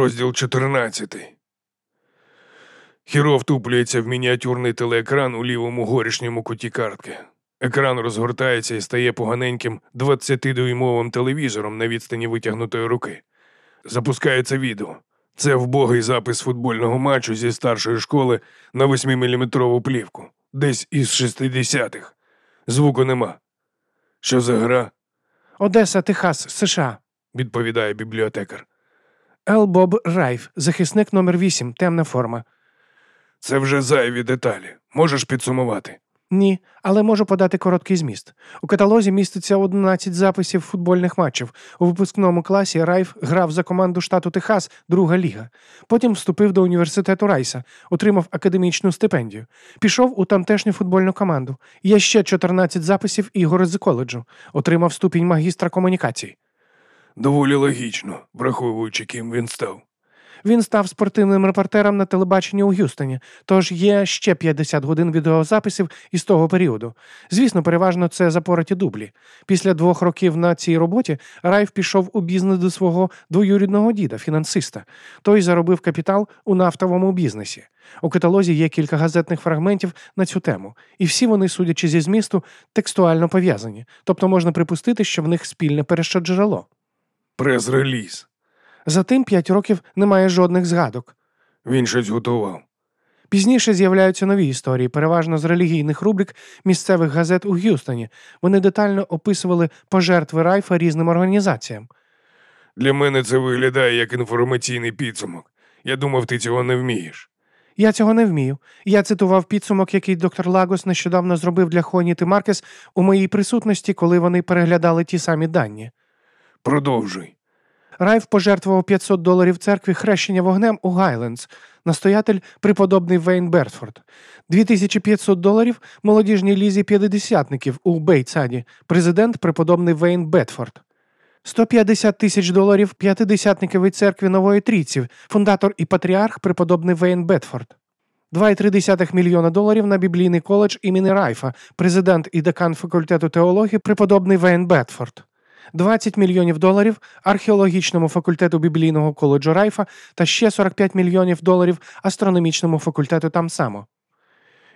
Розділ 14. Хіро втуплюється в мініатюрний телеекран у лівому горішньому куті картки. Екран розгортається і стає поганеньким 20-дюймовим телевізором на відстані витягнутої руки. Запускається відео. Це вбогий запис футбольного матчу зі старшої школи на 8-мм плівку, десь із 60-х. Звуку нема. Що за гра? Одеса, Техас, США. відповідає бібліотекар. Ел Боб Райф, захисник номер 8 темна форма. Це вже зайві деталі. Можеш підсумувати. Ні, але можу подати короткий зміст. У каталозі міститься 11 записів футбольних матчів. У випускному класі Райф грав за команду штату Техас, друга ліга. Потім вступив до університету Райса, отримав академічну стипендію. Пішов у тамтешню футбольну команду. Є ще 14 записів ігор з коледжу. Отримав ступінь магістра комунікацій. Доволі логічно, враховуючи, ким він став. Він став спортивним репортером на телебаченні у Г'юстоні, тож є ще 50 годин відеозаписів із того періоду. Звісно, переважно це запороті дублі. Після двох років на цій роботі Райф пішов у бізнес до свого двоюрідного діда, фінансиста. Той заробив капітал у нафтовому бізнесі. У каталозі є кілька газетних фрагментів на цю тему, і всі вони, судячи зі змісту, текстуально пов'язані, тобто можна припустити, що в них спільне перещоджерело. Прес-реліз. За тим п'ять років немає жодних згадок. Він щось готував. Пізніше з'являються нові історії, переважно з релігійних рубрик місцевих газет у Г'юстоні. Вони детально описували пожертви Райфа різним організаціям. Для мене це виглядає як інформаційний підсумок. Я думав, ти цього не вмієш. Я цього не вмію. Я цитував підсумок, який доктор Лагос нещодавно зробив для Хоніти Маркес у моїй присутності, коли вони переглядали ті самі дані. Продовжуй. Райф пожертвував 500 доларів церкві хрещення вогнем у Гайлендс, настоятель преподобний Вейн Бетфорд, 2500 доларів молодіжній лізі п'ятдесятників у Бейтсаді, президент преподобний Вейн Бетфорд. 150 тисяч доларів п'ятидесятниковій церкві Нової Трійці, фундатор і патріарх преподобний Вейн Бетфорд. 2,3 мільйона доларів на біблійний коледж імені Райфа, президент і декан факультету теології преподобний Вейн Бетфорд. 20 мільйонів доларів археологічному факультету біблійного коледжу Райфа та ще 45 мільйонів доларів астрономічному факультету там само.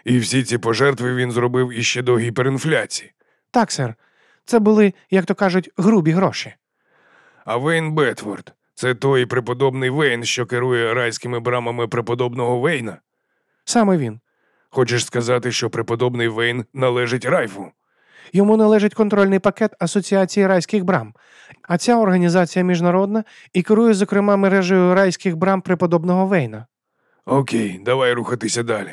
І всі ці пожертви він зробив іще до гіперінфляції. Так, сер, це були, як то кажуть, грубі гроші. А Вейн Бетфорд це той преподобний Вейн, що керує райськими брамами преподобного Вейна. Саме він. Хочеш сказати, що преподобний Вейн належить Райфу? Йому належить контрольний пакет Асоціації райських брам, а ця організація міжнародна і керує, зокрема, мережею райських брам преподобного Вейна. Окей, давай рухатися далі.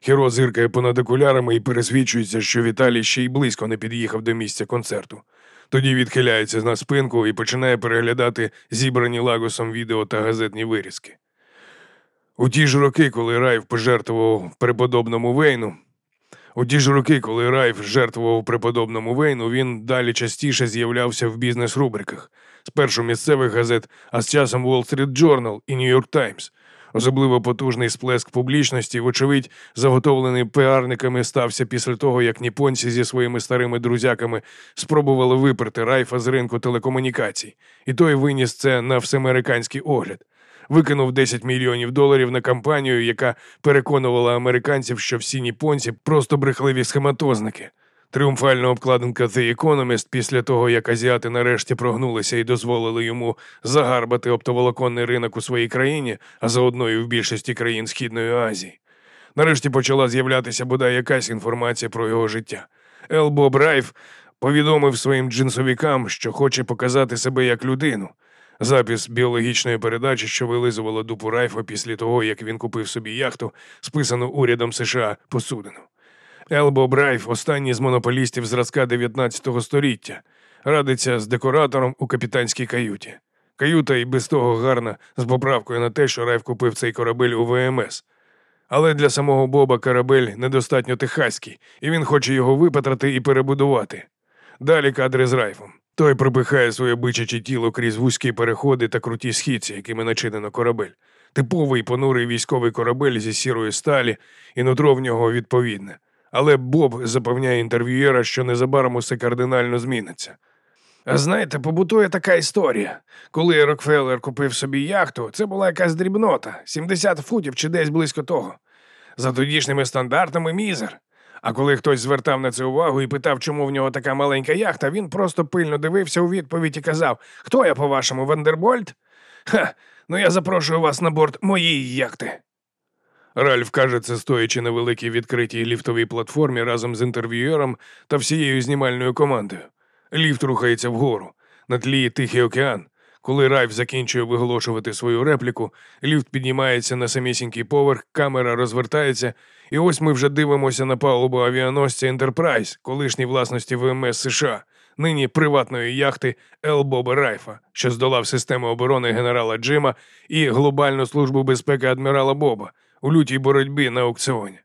Хіро зиркає понад окулярами і пересвідчується, що Віталій ще й близько не під'їхав до місця концерту. Тоді відхиляється на спинку і починає переглядати зібрані лагосом відео та газетні вирізки. У ті ж роки, коли Райф пожертвував преподобному Вейну, у ті ж роки, коли Райф жертвував преподобному Вейну, він далі частіше з'являвся в бізнес-рубриках, спершу місцевих газет, а з часом Wall Street Journal і New York Times. Особливо потужний сплеск публічності, вочевидь, заготовлений піарниками, стався після того, як ніпонці зі своїми старими друзяками спробували виперти Райфа з ринку телекомунікацій, і той виніс це на всеамериканський огляд. Викинув 10 мільйонів доларів на кампанію, яка переконувала американців, що всі ніпонці просто брехливі схематозники. Тріумфальна обкладинка The Economist після того, як азіати нарешті прогнулися і дозволили йому загарбати оптоволоконний ринок у своїй країні, а заодно і в більшості країн Східної Азії. Нарешті почала з'являтися бодай якась інформація про його життя. Ел Боб Райф повідомив своїм джинсовікам, що хоче показати себе як людину. Запис біологічної передачі, що вилизувала дупу Райфа після того, як він купив собі яхту, списану урядом США посудину. Ел Боб Райф, останній з монополістів зразка 19 століття, радиться з декоратором у капітанській каюті. Каюта і без того гарна з поправкою на те, що Райф купив цей корабель у ВМС. Але для самого Боба корабель недостатньо техаський, і він хоче його випатрати і перебудувати. Далі кадри з Райфом. Той пропихає своє бичаче тіло крізь вузькі переходи та круті східці, якими начинено корабель. Типовий понурий військовий корабель зі сірої сталі, і нутро в нього відповідне. Але Боб запевняє інтерв'юєра, що незабаром усе кардинально зміниться. А знаєте, побутує така історія. Коли Рокфеллер купив собі яхту, це була якась дрібнота, 70 футів чи десь близько того. За тодішніми стандартами мізер. А коли хтось звертав на це увагу і питав, чому в нього така маленька яхта, він просто пильно дивився у відповідь і казав: Хто я, по-вашому, Вандербольд? Ха, ну я запрошую вас на борт моєї яхти. Ральф каже це стоячи на великій відкритій ліфтовій платформі разом з інтерв'юєром та всією знімальною командою. Ліфт рухається вгору, на тлі Тихий океан. Коли Райф закінчує виголошувати свою репліку, ліфт піднімається на самісінький поверх, камера розвертається, і ось ми вже дивимося на палубу авіаносця Ентерпрайз, колишній власності ВМС США, нині приватної яхти Ел Боба Райфа, що здолав систему оборони генерала Джима і глобальну службу безпеки адмірала Боба у лютій боротьбі на аукціоні.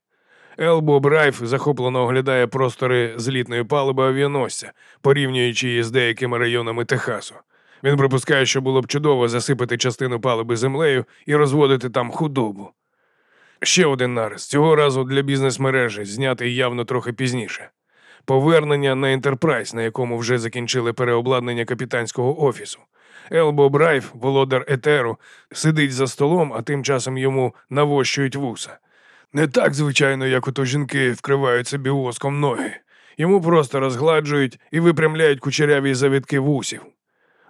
Ел Боб Райф захоплено оглядає простори злітної палуби авіаносця, порівнюючи її з деякими районами Техасу. Він припускає, що було б чудово засипати частину палуби землею і розводити там худобу. Ще один нарис, цього разу для бізнес-мережі, знятий явно трохи пізніше. Повернення на Ентерпрайз, на якому вже закінчили переобладнання капітанського офісу. Елбо Брайф, володар Етеру, сидить за столом, а тим часом йому навощують вуса. Не так, звичайно, як ото жінки вкривають собі воском ноги. Йому просто розгладжують і випрямляють кучеряві завітки вусів.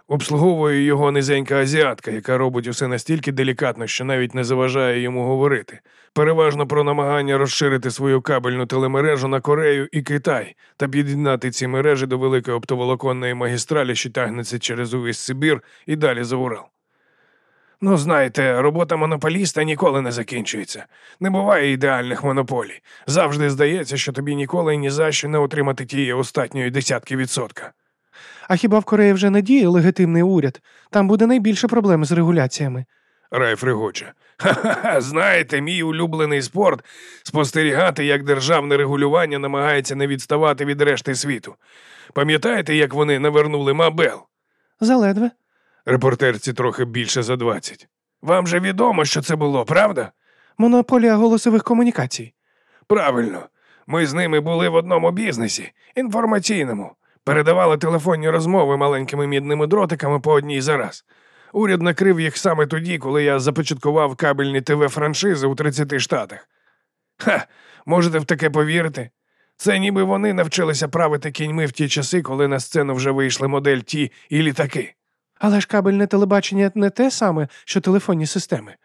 Обслуговує його низенька азіатка, яка робить усе настільки делікатно, що навіть не заважає йому говорити. Переважно про намагання розширити свою кабельну телемережу на Корею і Китай та під'єднати ці мережі до великої оптоволоконної магістралі, що тягнеться через увесь Сибір і далі за Урал. Ну, знаєте, робота монополіста ніколи не закінчується. Не буває ідеальних монополій. Завжди здається, що тобі ніколи і ні за що не отримати тієї остатньої десятки відсотка. А хіба в Кореї вже не діє легітимний уряд? Там буде найбільше проблем з регуляціями. Райф регоче. Ха-ха, знаєте, мій улюблений спорт спостерігати, як державне регулювання намагається не відставати від решти світу. Пам'ятаєте, як вони навернули Мабел? Заледве. Репортерці трохи більше за двадцять. Вам же відомо, що це було, правда? Монополія голосових комунікацій. Правильно. Ми з ними були в одному бізнесі, інформаційному. Передавали телефонні розмови маленькими мідними дротиками по одній за раз. Уряд накрив їх саме тоді, коли я започаткував кабельні ТВ-франшизи у 30 штатах. Ха, можете в таке повірити? Це ніби вони навчилися правити кіньми в ті часи, коли на сцену вже вийшли модель Ті і літаки. Але ж кабельне телебачення не те саме, що телефонні системи.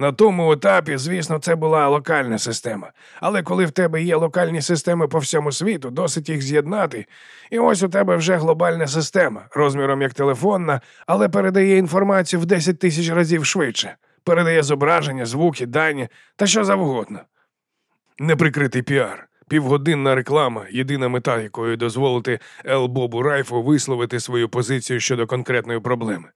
На тому етапі, звісно, це була локальна система. Але коли в тебе є локальні системи по всьому світу, досить їх з'єднати. І ось у тебе вже глобальна система, розміром як телефонна, але передає інформацію в 10 тисяч разів швидше, передає зображення, звуки, дані та що завгодно. Неприкритий піар. Півгодинна реклама, єдина мета якої дозволити Ел Бобу Райфу висловити свою позицію щодо конкретної проблеми.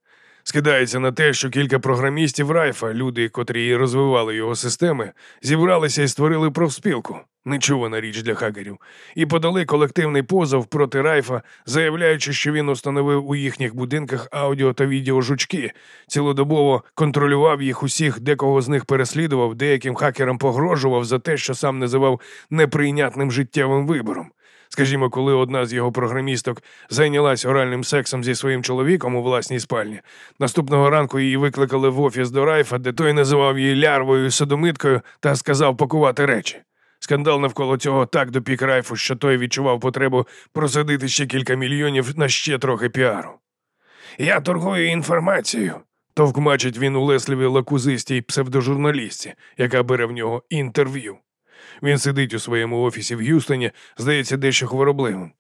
Скидається на те, що кілька програмістів Райфа, люди, котрі розвивали його системи, зібралися і створили профспілку, нечувана річ для хакерів, і подали колективний позов проти Райфа, заявляючи, що він установив у їхніх будинках аудіо та відеожучки, цілодобово контролював їх усіх, декого з них переслідував, деяким хакерам погрожував за те, що сам називав неприйнятним життєвим вибором. Скажімо, коли одна з його програмісток зайнялась оральним сексом зі своїм чоловіком у власній спальні, наступного ранку її викликали в офіс до Райфа, де той називав її лярвою і садомиткою та сказав пакувати речі. Скандал навколо цього так допік Райфу, що той відчував потребу просадити ще кілька мільйонів на ще трохи піару. Я торгую інформацією. Товкмачить він улесливій лакузистій псевдожурналістці, яка бере в нього інтерв'ю. Він сидить у своєму офісі в Г'юстоні, здається, дещо хворобливим.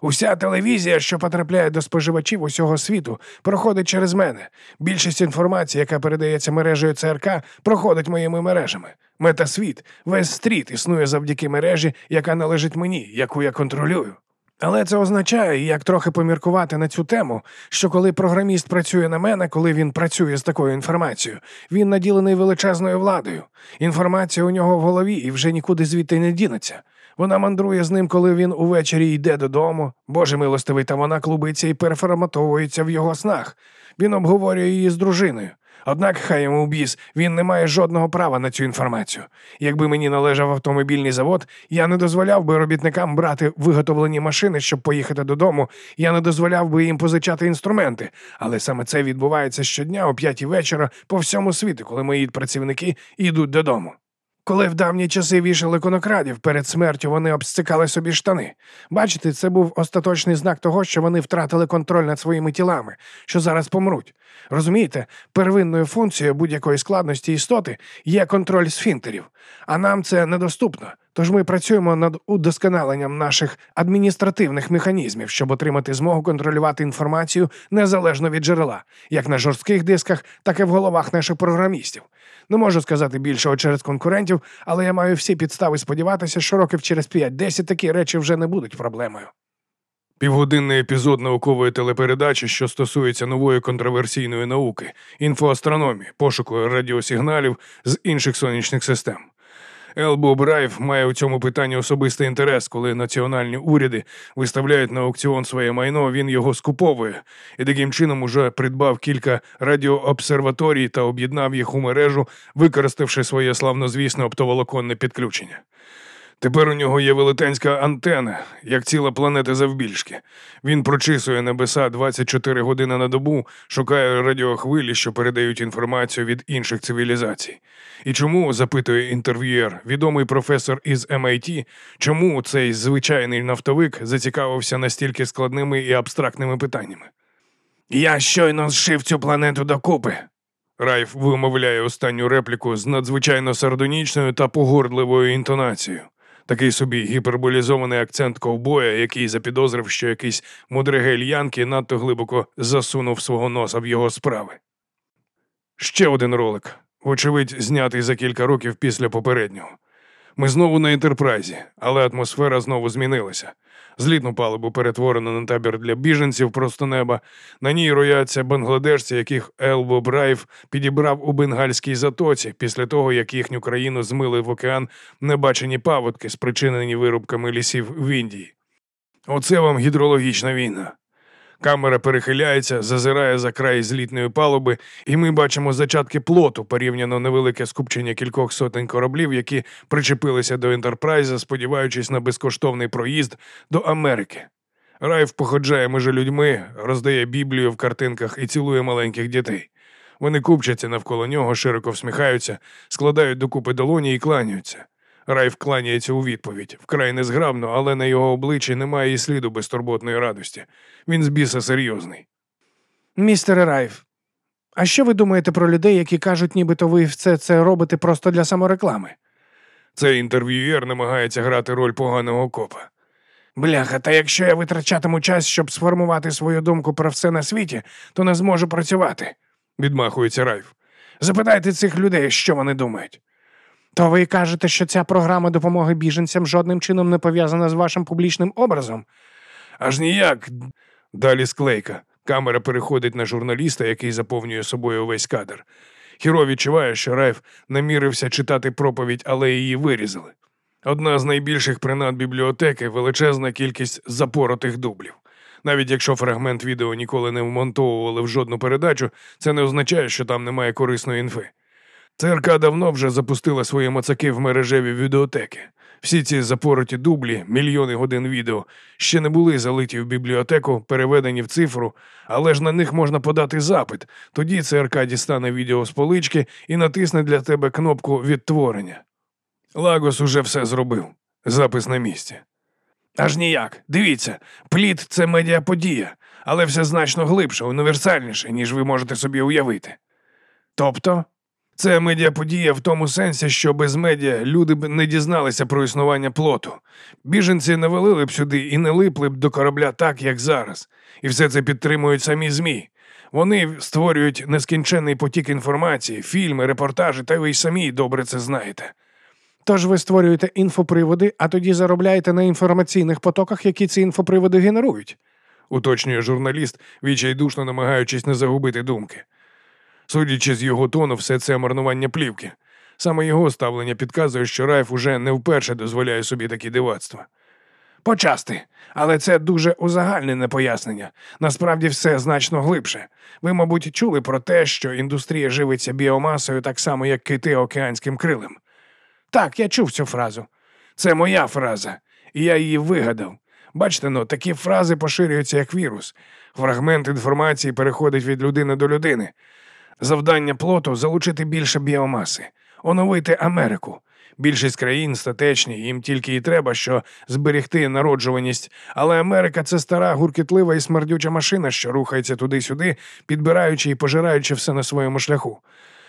Уся телевізія, що потрапляє до споживачів усього світу, проходить через мене. Більшість інформації, яка передається мережею ЦРК, проходить моїми мережами. Метасвіт, весь стріт існує завдяки мережі, яка належить мені, яку я контролюю. Але це означає, як трохи поміркувати на цю тему, що коли програміст працює на мене, коли він працює з такою інформацією, він наділений величезною владою. Інформація у нього в голові і вже нікуди звідти не дінеться. Вона мандрує з ним, коли він увечері йде додому. Боже милостивий, та вона клубиться і переформатовується в його снах. Він обговорює її з дружиною. Однак, хай йому біс, він не має жодного права на цю інформацію. Якби мені належав автомобільний завод, я не дозволяв би робітникам брати виготовлені машини, щоб поїхати додому. Я не дозволяв би їм позичати інструменти. Але саме це відбувається щодня о п'ятій вечора по всьому світу, коли мої працівники йдуть додому. Коли в давні часи вішали конокрадів, перед смертю вони обстикали собі штани. Бачите, це був остаточний знак того, що вони втратили контроль над своїми тілами, що зараз помруть. Розумієте, первинною функцією будь-якої складності істоти є контроль сфінктерів, а нам це недоступно. Тож ми працюємо над удосконаленням наших адміністративних механізмів, щоб отримати змогу контролювати інформацію незалежно від джерела, як на жорстких дисках, так і в головах наших програмістів. Не можу сказати більшого через конкурентів, але я маю всі підстави сподіватися, що років через 5-10 такі речі вже не будуть проблемою. Півгодинний епізод наукової телепередачі, що стосується нової контроверсійної науки, інфоастрономії, пошуку радіосигналів з інших сонячних систем. Елбо Брайв має у цьому питанні особистий інтерес, коли національні уряди виставляють на аукціон своє майно, він його скуповує і таким чином уже придбав кілька радіообсерваторій та об'єднав їх у мережу, використавши своє славнозвісне оптоволоконне підключення. Тепер у нього є велетенська антена, як ціла планета завбільшки. Він прочисує небеса 24 години на добу, шукає радіохвилі, що передають інформацію від інших цивілізацій. І чому, запитує інтерв'юєр, відомий професор із MIT, чому цей звичайний нафтовик зацікавився настільки складними і абстрактними питаннями? Я щойно зшив цю планету докупи. Райф вимовляє останню репліку з надзвичайно сардонічною та погордливою інтонацією. Такий собі гіперболізований акцент ковбоя, який запідозрив, що якийсь мудригель Янки надто глибоко засунув свого носа в його справи. Ще один ролик, вочевидь, знятий за кілька років після попереднього. Ми знову на інтерпрайзі, але атмосфера знову змінилася. Злітну палубу перетворено на табір для біженців просто неба. На ній рояться бангладешці, яких Елбо Брайв підібрав у бенгальській затоці після того, як їхню країну змили в океан небачені паводки, спричинені вирубками лісів в Індії. Оце вам гідрологічна війна. Камера перехиляється, зазирає за край злітної палуби, і ми бачимо зачатки плоту, порівняно невелике скупчення кількох сотень кораблів, які причепилися до Ентерпрайза, сподіваючись на безкоштовний проїзд до Америки. Райф походжає між людьми, роздає Біблію в картинках і цілує маленьких дітей. Вони купчаться навколо нього, широко всміхаються, складають докупи долоні і кланяються. Райф кланяється у відповідь, вкрай незграбно, але на його обличчі немає і сліду безтурботної радості. Він з біса серйозний. Містере Райф, а що ви думаєте про людей, які кажуть, нібито ви все це робите просто для самореклами? Цей інтерв'юєр намагається грати роль поганого копа. Бляха, та якщо я витрачатиму час, щоб сформувати свою думку про все на світі, то не зможу працювати. Відмахується Райф. Запитайте цих людей, що вони думають. То ви кажете, що ця програма допомоги біженцям жодним чином не пов'язана з вашим публічним образом? Аж ніяк. Далі склейка. Камера переходить на журналіста, який заповнює собою увесь кадр. Хіро відчуває, що Райф намірився читати проповідь, але її вирізали. Одна з найбільших принад бібліотеки величезна кількість запоротих дублів. Навіть якщо фрагмент відео ніколи не вмонтовували в жодну передачу, це не означає, що там немає корисної інфи. ЦРК давно вже запустила свої мацаки в мережеві відеотеки. Всі ці запороті дублі, мільйони годин відео, ще не були залиті в бібліотеку, переведені в цифру, але ж на них можна подати запит. Тоді ЦРК дістане відео з полички і натисне для тебе кнопку відтворення. Лагос уже все зробив. Запис на місці. Аж ніяк. Дивіться, плід це медіаподія, але все значно глибше, універсальніше, ніж ви можете собі уявити. Тобто, це медіаподія в тому сенсі, що без медіа люди б не дізналися про існування плоту. Біженці не валили б сюди і не липли б до корабля так, як зараз. І все це підтримують самі ЗМІ. Вони створюють нескінченний потік інформації, фільми, репортажі, та ви й самі добре це знаєте. Тож ви створюєте інфоприводи, а тоді заробляєте на інформаційних потоках, які ці інфоприводи генерують. Уточнює журналіст, відчайдушно намагаючись не загубити думки. Судячи з його тону, все це марнування плівки. Саме його ставлення підказує, що Райф уже не вперше дозволяє собі такі дивацтва. Почасти. Але це дуже узагальнене пояснення. Насправді все значно глибше. Ви, мабуть, чули про те, що індустрія живиться біомасою так само, як кити океанським крилем. Так, я чув цю фразу. Це моя фраза, і я її вигадав. Бачите, ну, такі фрази поширюються як вірус. Фрагмент інформації переходить від людини до людини. Завдання плоту залучити більше біомаси, оновити Америку. Більшість країн статечні, їм тільки і треба, що зберегти народжуваність. Але Америка це стара, гуркітлива і смердюча машина, що рухається туди-сюди, підбираючи і пожираючи все на своєму шляху.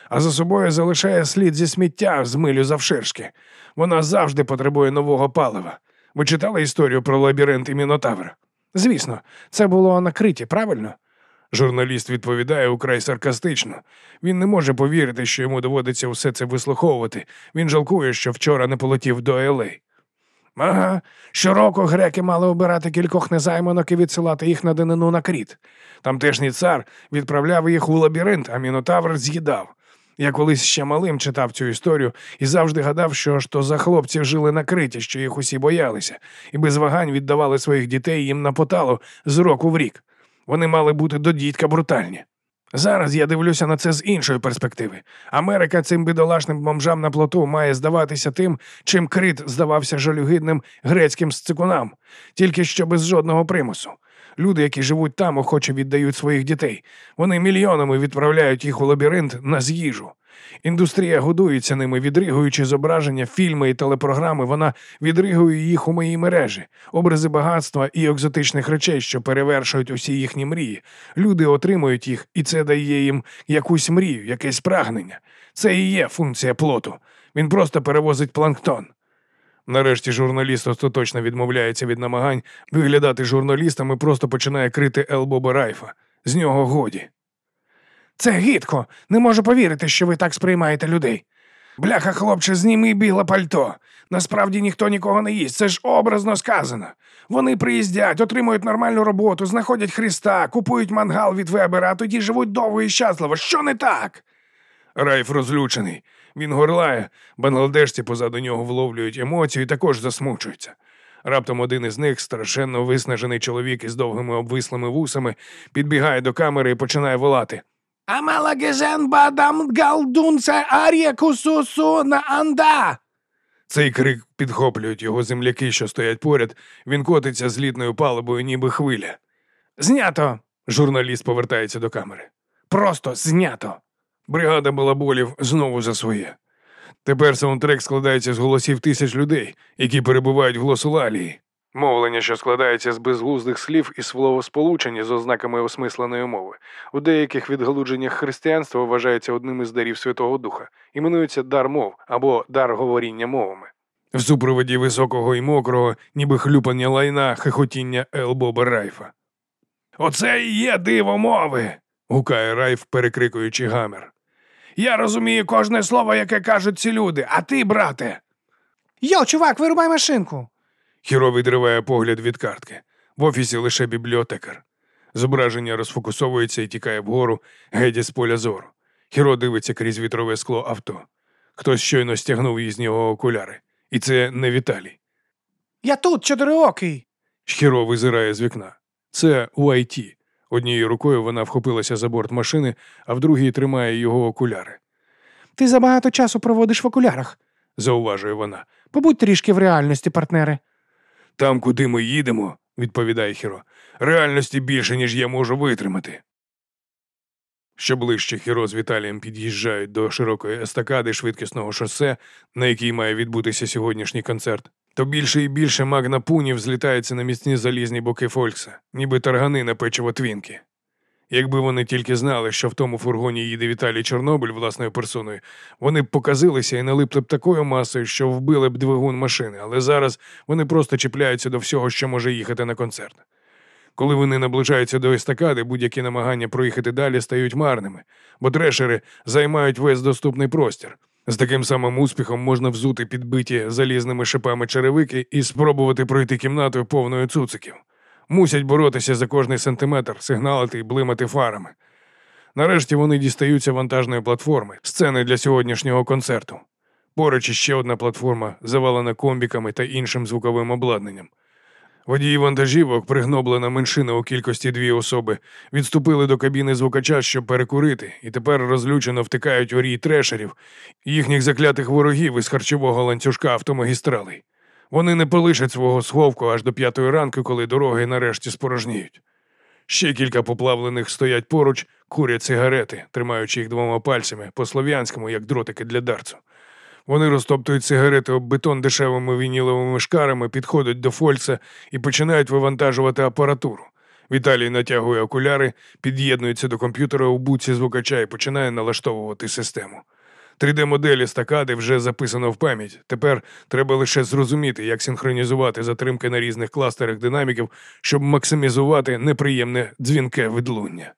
А за собою залишає слід зі сміття з милю завширшки. Вона завжди потребує нового палива. Ви читали історію про лабіринт і Мінотавр? Звісно, це було на Криті, правильно? Журналіст відповідає украй саркастично. Він не може повірити, що йому доводиться усе це вислуховувати. Він жалкує, що вчора не полетів до Елей. Ага, щороку греки мали обирати кількох незайманок і відсилати їх на данину на кріт. Тамтешній цар відправляв їх у лабіринт, а мінотавр з'їдав. Я колись ще малим читав цю історію і завжди гадав, що ж то за хлопці жили на криті, що їх усі боялися, і без вагань віддавали своїх дітей їм на поталу з року в рік. Вони мали бути до дідька брутальні. Зараз я дивлюся на це з іншої перспективи. Америка цим бідолашним бомжам на плоту має здаватися тим, чим крит здавався жалюгідним грецьким сцикунам, тільки що без жодного примусу. Люди, які живуть там, охоче віддають своїх дітей. Вони мільйонами відправляють їх у лабіринт на з'їжу. Індустрія годується ними, відригуючи зображення, фільми і телепрограми. Вона відригує їх у моїй мережі, образи багатства і екзотичних речей, що перевершують усі їхні мрії. Люди отримують їх, і це дає їм якусь мрію, якесь прагнення. Це і є функція плоту. Він просто перевозить планктон. Нарешті журналіст остаточно відмовляється від намагань виглядати журналістом і просто починає крити Елбоба Райфа. З нього годі. Це гидко. Не можу повірити, що ви так сприймаєте людей. Бляха, хлопче, зніми біле пальто. Насправді ніхто нікого не їсть. Це ж образно сказано. Вони приїздять, отримують нормальну роботу, знаходять Христа, купують мангал від Вебера, а тоді живуть довго і щасливо. Що не так? Райф розлючений. Він горлає, бангладешці позаду нього вловлюють емоції і також засмучуються. Раптом один із них, страшенно виснажений чоловік із довгими обвислими вусами, підбігає до камери і починає волати. Амалагезен бадам галдунце ар'якусусу на анда. Цей крик підхоплюють його земляки, що стоять поряд. Він котиться злітною палубою, ніби хвиля. Знято. Журналіст повертається до камери. Просто знято. Бригада балаболів знову за своє. Тепер саундтрек складається з голосів тисяч людей, які перебувають в глосулалії. Мовлення, що складається з безглуздих слів і словосполучення з ознаками осмисленої мови. У деяких відгалудженнях християнства вважається одним із дарів Святого Духа, іменується дар мов або дар говоріння мовами. В супроводі високого і мокрого, ніби хлюпання лайна, хихотіння Ел Боба Райфа. Оце і є диво мови. гукає Райф, перекрикуючи гамір. Я розумію кожне слово, яке кажуть ці люди, а ти, брате. Йо, чувак, вирубай машинку. Хіро відриває погляд від картки. В офісі лише бібліотекар. Зображення розфокусовується і тікає вгору, геть з поля зору. Хіро дивиться крізь вітрове скло авто. Хтось щойно стягнув із нього окуляри. І це не Віталій. Я тут, чотириокий. Хіро визирає з вікна. Це Уайті. Однією рукою вона вхопилася за борт машини, а в другій тримає його окуляри. Ти забагато часу проводиш в окулярах. Зауважує вона. Побудь трішки в реальності, партнери. Там, куди ми їдемо, відповідає Хіро, реальності більше, ніж я можу витримати. Що ближче Хіро з Віталієм під'їжджають до широкої естакади швидкісного шосе, на якій має відбутися сьогоднішній концерт, то більше і більше магна пунів злітається на міцні залізні боки Фолькса, ніби таргани на печиво твінки. Якби вони тільки знали, що в тому фургоні їде Віталій Чорнобиль власною персоною, вони б показилися і налипли б такою масою, що вбили б двигун машини, але зараз вони просто чіпляються до всього, що може їхати на концерт. Коли вони наближаються до естакади, будь-які намагання проїхати далі стають марними, бо трешери займають весь доступний простір. З таким самим успіхом можна взути підбиті залізними шипами черевики і спробувати пройти кімнатою повною цуциків. Мусять боротися за кожний сантиметр, сигналити і блимати фарами. Нарешті вони дістаються вантажної платформи, сцени для сьогоднішнього концерту. Поруч іще одна платформа, завалена комбіками та іншим звуковим обладнанням. Водії вантажівок, пригноблена меншина у кількості дві особи, відступили до кабіни звукача, щоб перекурити, і тепер розлючено втикають у рій трешерів, їхніх заклятих ворогів із харчового ланцюжка автомагістралей. Вони не полишать свого сховку аж до п'ятої ранку, коли дороги нарешті спорожніють. Ще кілька поплавлених стоять поруч, курять сигарети, тримаючи їх двома пальцями, по-слов'янському, як дротики для дарцу. Вони розтоптують сигарети об бетон дешевими вініловими шкарами, підходять до Фольца і починають вивантажувати апаратуру. Віталій натягує окуляри, під'єднується до комп'ютера у буці звукача і починає налаштовувати систему. 3D-модель стакади вже записано в пам'ять. Тепер треба лише зрозуміти, як синхронізувати затримки на різних кластерах динаміків, щоб максимізувати неприємне дзвінке відлуння.